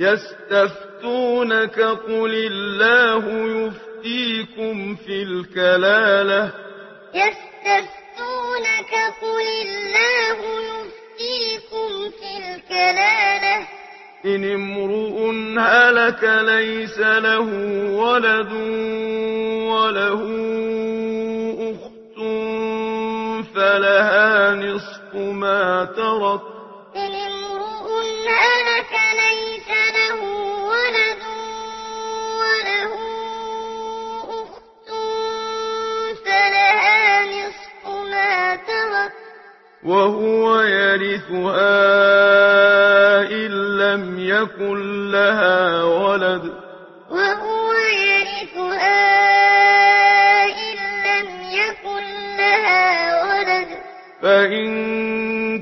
يستفتونك قل الله يفتيكم في الكلالة. يستفتونك قل الله يفتيكم في الكلالة. إن امرؤ هلك ليس له ولد وله أخت فلها نصف ما ترك. إن امرؤ هلك ليس وهو يرثها إن لم يكن لها ولد. وهو يرثها إن لم يكن لها ولد. فإن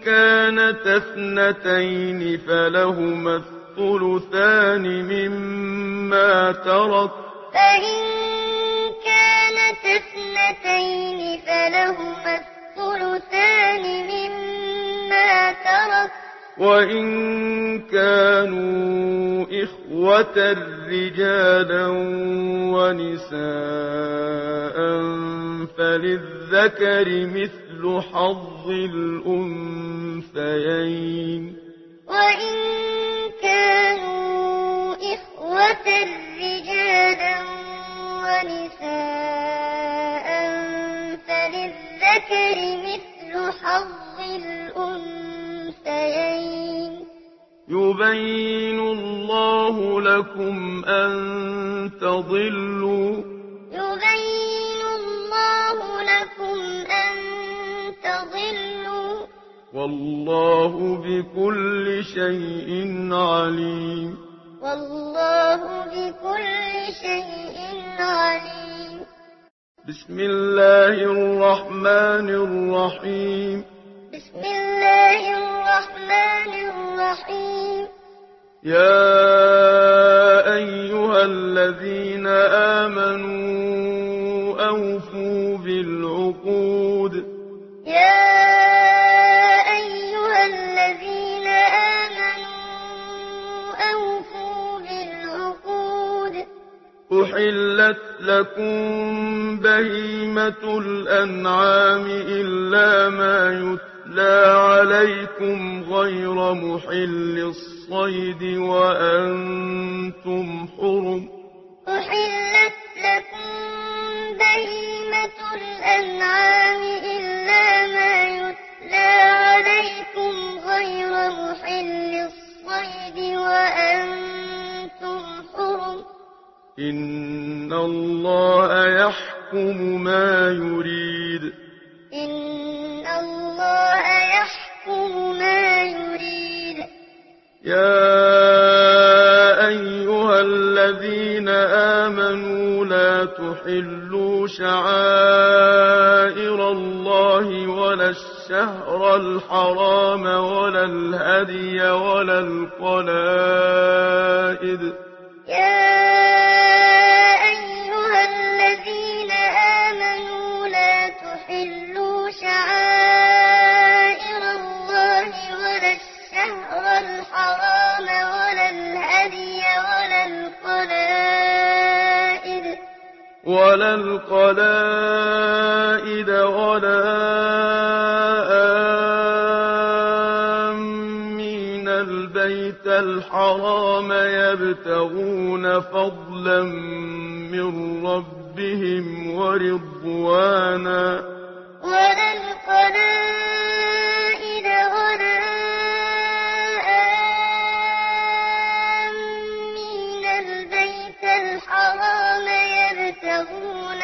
كانت اثنتين فلهما الثلثان مما ترك. فإن وإن كانوا إخوة رجالا ونساء فللذكر مثل حظ الأنثيين وإن كانوا إخوة رجالا ونساء فللذكر مثل حظ يبين الله لكم أن تضلوا يبين الله لكم أن تضلوا والله بكل شيء عليم والله بكل شيء عليم بسم الله الرحمن الرحيم بسم الله الرحمن الرحيم. يا أيها الذين آمنوا أوفوا بالعقود. يا أيها الذين آمنوا أوفوا بالعقود. أحلت لكم بهيمة الأنعام إلا ما يتبع لا عليكم غير محل الصيد وأنتم حرم. أحلت لكم بهيمة الأنعام إلا ما يتلى عليكم غير محل الصيد وأنتم حرم. إن الله يحكم ما يريد. إن يحكم ما يريد. يا أيها الذين آمنوا لا تحلوا شعائر الله ولا الشهر الحرام ولا الهدي ولا القلائد. يا أيها الذين آمنوا لا تحلوا شعائر ولا القلائد ولا آمين البيت الحرام يبتغون فضلا من ربهم ورضوانا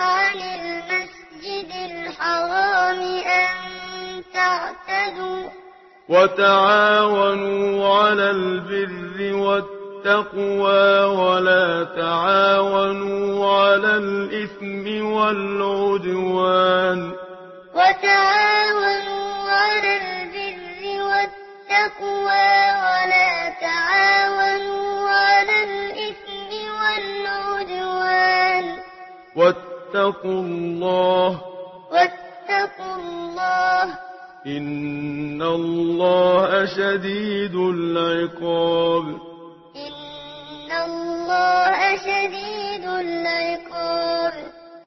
عن المسجد الحرام أن تعتدوا. وتعاونوا على البر والتقوى ولا تعاونوا على الإثم والعدوان. وتعاونوا على البر والتقوى ولا تعاونوا على الإثم والعدوان. واتقوا الله. واتقوا الله. إن الله شديد العقاب. إن الله شديد العقاب.